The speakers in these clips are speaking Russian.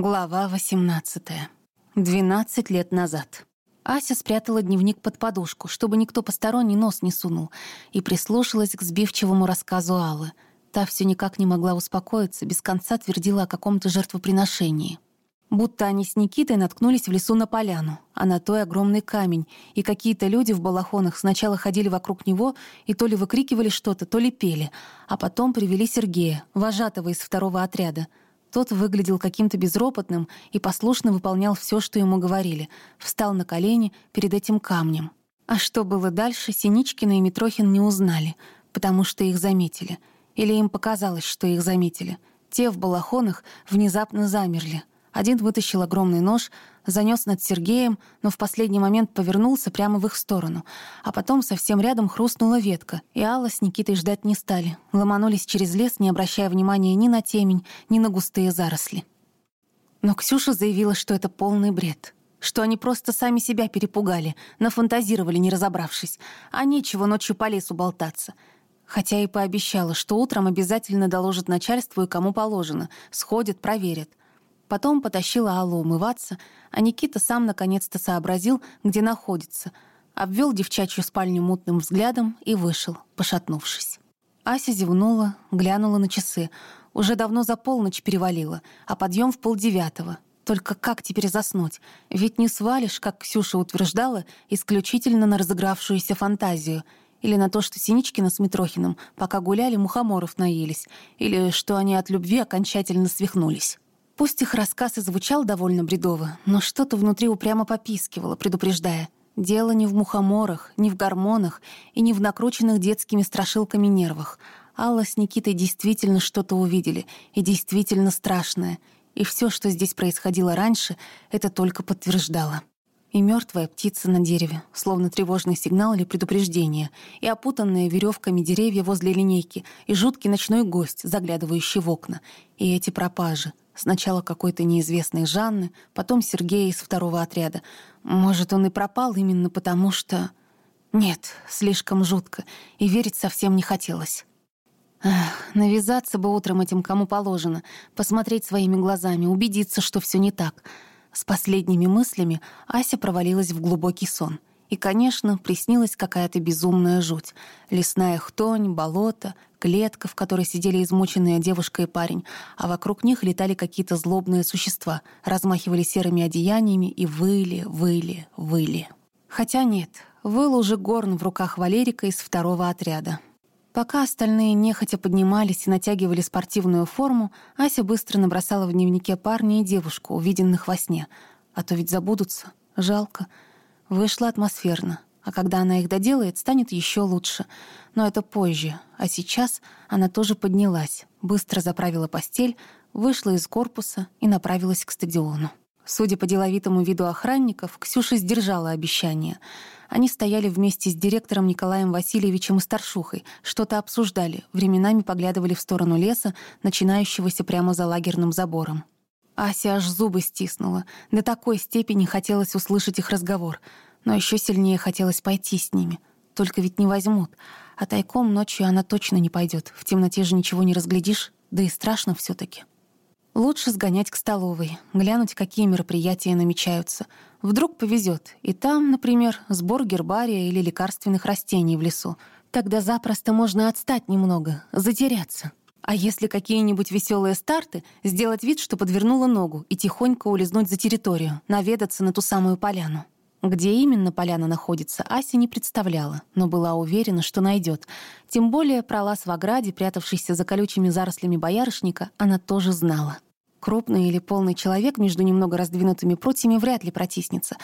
Глава 18. 12 лет назад. Ася спрятала дневник под подушку, чтобы никто посторонний нос не сунул, и прислушалась к сбивчивому рассказу Аллы. Та все никак не могла успокоиться, без конца твердила о каком-то жертвоприношении. Будто они с Никитой наткнулись в лесу на поляну, а на той огромный камень, и какие-то люди в балахонах сначала ходили вокруг него и то ли выкрикивали что-то, то ли пели, а потом привели Сергея, вожатого из второго отряда — тот выглядел каким-то безропотным и послушно выполнял все, что ему говорили. Встал на колени перед этим камнем. А что было дальше, Синичкина и Митрохин не узнали, потому что их заметили. Или им показалось, что их заметили. Те в балахонах внезапно замерли — один вытащил огромный нож, занес над Сергеем, но в последний момент повернулся прямо в их сторону. А потом совсем рядом хрустнула ветка, и Алла с Никитой ждать не стали. Ломанулись через лес, не обращая внимания ни на темень, ни на густые заросли. Но Ксюша заявила, что это полный бред. Что они просто сами себя перепугали, нафантазировали, не разобравшись. А нечего ночью по лесу болтаться. Хотя и пообещала, что утром обязательно доложит начальству и кому положено. Сходят, проверят — Потом потащила Аллу умываться, а Никита сам наконец-то сообразил, где находится, обвел девчачью спальню мутным взглядом и вышел, пошатнувшись. Ася зевнула, глянула на часы. Уже давно за полночь перевалила, а подъем в полдевятого. Только как теперь заснуть? Ведь не свалишь, как Ксюша утверждала, исключительно на разыгравшуюся фантазию. Или на то, что Синичкина с Митрохиным, пока гуляли, мухоморов наелись. Или что они от любви окончательно свихнулись. Пусть их рассказ и звучал довольно бредово, но что-то внутри упрямо попискивало, предупреждая. Дело не в мухоморах, не в гормонах и не в накрученных детскими страшилками нервах. Алла с Никитой действительно что-то увидели, и действительно страшное. И все, что здесь происходило раньше, это только подтверждало. И мертвая птица на дереве, словно тревожный сигнал или предупреждение, и опутанные веревками деревья возле линейки, и жуткий ночной гость, заглядывающий в окна, и эти пропажи — Сначала какой-то неизвестный Жанны, потом Сергей из второго отряда. Может, он и пропал именно потому, что... Нет, слишком жутко, и верить совсем не хотелось. Эх, навязаться бы утром этим кому положено, посмотреть своими глазами, убедиться, что все не так. С последними мыслями Ася провалилась в глубокий сон — и, конечно, приснилась какая-то безумная жуть. Лесная хтонь, болото, клетка, в которой сидели измученная девушка и парень, а вокруг них летали какие-то злобные существа, размахивали серыми одеяниями и выли, выли, выли. Хотя нет, выл уже горн в руках Валерика из второго отряда. Пока остальные нехотя поднимались и натягивали спортивную форму, Ася быстро набросала в дневнике парня и девушку, увиденных во сне. А то ведь забудутся. Жалко. Вышла атмосферно, а когда она их доделает, станет еще лучше. Но это позже, а сейчас она тоже поднялась, быстро заправила постель, вышла из корпуса и направилась к стадиону. Судя по деловитому виду охранников, Ксюша сдержала обещание. Они стояли вместе с директором Николаем Васильевичем и старшухой, что-то обсуждали, временами поглядывали в сторону леса, начинающегося прямо за лагерным забором. Ася аж зубы стиснула. До такой степени хотелось услышать их разговор. Но еще сильнее хотелось пойти с ними. Только ведь не возьмут. А тайком ночью она точно не пойдет. В темноте же ничего не разглядишь. Да и страшно все таки Лучше сгонять к столовой, глянуть, какие мероприятия намечаются. Вдруг повезет, и там, например, сбор гербария или лекарственных растений в лесу. Тогда запросто можно отстать немного, затеряться. А если какие-нибудь веселые старты, сделать вид, что подвернула ногу, и тихонько улизнуть за территорию, наведаться на ту самую поляну. Где именно поляна находится, Ася не представляла, но была уверена, что найдет. Тем более про лаз в ограде, прятавшийся за колючими зарослями боярышника, она тоже знала. Крупный или полный человек между немного раздвинутыми прутьями вряд ли протиснется,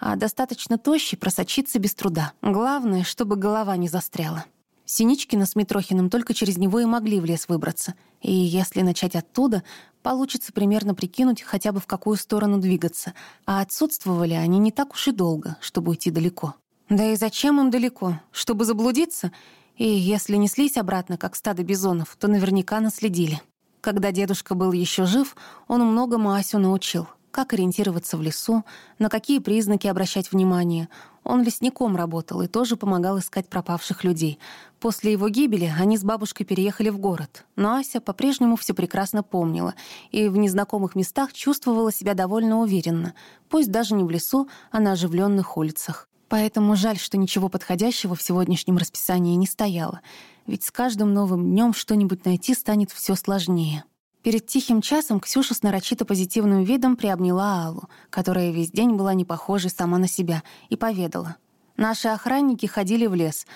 а достаточно тощий просочится без труда. Главное, чтобы голова не застряла. Синичкина с Митрохиным только через него и могли в лес выбраться. И если начать оттуда, получится примерно прикинуть, хотя бы в какую сторону двигаться. А отсутствовали они не так уж и долго, чтобы уйти далеко. Да и зачем им далеко? Чтобы заблудиться? И если неслись обратно, как стадо бизонов, то наверняка наследили. Когда дедушка был еще жив, он многому Асю научил. Как ориентироваться в лесу, на какие признаки обращать внимание — Он лесником работал и тоже помогал искать пропавших людей. После его гибели они с бабушкой переехали в город. Но Ася по-прежнему все прекрасно помнила и в незнакомых местах чувствовала себя довольно уверенно, пусть даже не в лесу, а на оживленных улицах. Поэтому жаль, что ничего подходящего в сегодняшнем расписании не стояло, ведь с каждым новым днем что-нибудь найти станет все сложнее. Перед тихим часом Ксюша с нарочито позитивным видом приобняла Аллу, которая весь день была не похожей сама на себя, и поведала. «Наши охранники ходили в лес.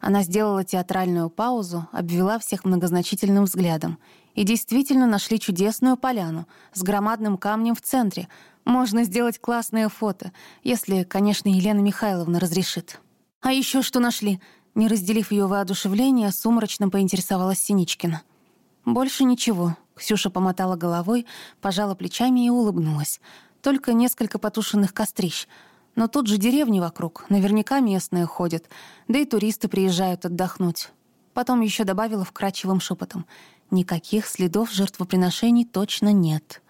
Она сделала театральную паузу, обвела всех многозначительным взглядом. И действительно нашли чудесную поляну с громадным камнем в центре. Можно сделать классное фото, если, конечно, Елена Михайловна разрешит. А еще что нашли?» Не разделив ее воодушевление, сумрачно поинтересовалась Синичкина. «Больше ничего», Ксюша помотала головой, пожала плечами и улыбнулась. Только несколько потушенных кострищ. Но тут же деревни вокруг, наверняка местные ходят, да и туристы приезжают отдохнуть. Потом еще добавила вкрадчивым шепотом. Никаких следов жертвоприношений точно нет.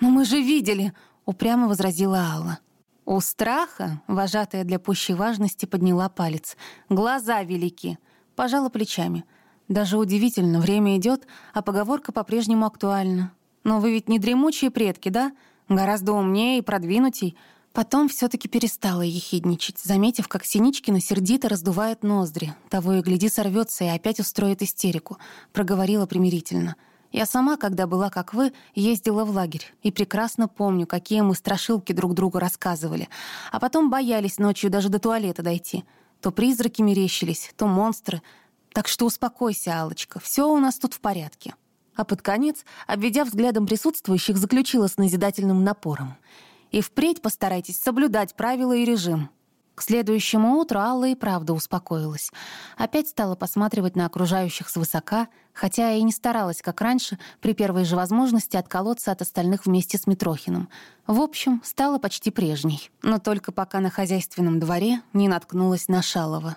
«Но мы же видели!» — упрямо возразила Алла. У страха, вожатая для пущей важности, подняла палец. «Глаза велики!» Пожала плечами — даже удивительно, время идет, а поговорка по-прежнему актуальна. Но вы ведь не дремучие предки, да? Гораздо умнее и продвинутей. Потом все таки перестала ехидничать, заметив, как Синичкина сердито раздувает ноздри. Того и гляди сорвется и опять устроит истерику. Проговорила примирительно. Я сама, когда была как вы, ездила в лагерь. И прекрасно помню, какие мы страшилки друг другу рассказывали. А потом боялись ночью даже до туалета дойти. То призраки мерещились, то монстры — так что успокойся, алочка все у нас тут в порядке». А под конец, обведя взглядом присутствующих, заключила с назидательным напором. «И впредь постарайтесь соблюдать правила и режим». К следующему утру Алла и правда успокоилась. Опять стала посматривать на окружающих свысока, хотя и не старалась, как раньше, при первой же возможности отколоться от остальных вместе с Митрохиным. В общем, стала почти прежней. Но только пока на хозяйственном дворе не наткнулась на Шалова.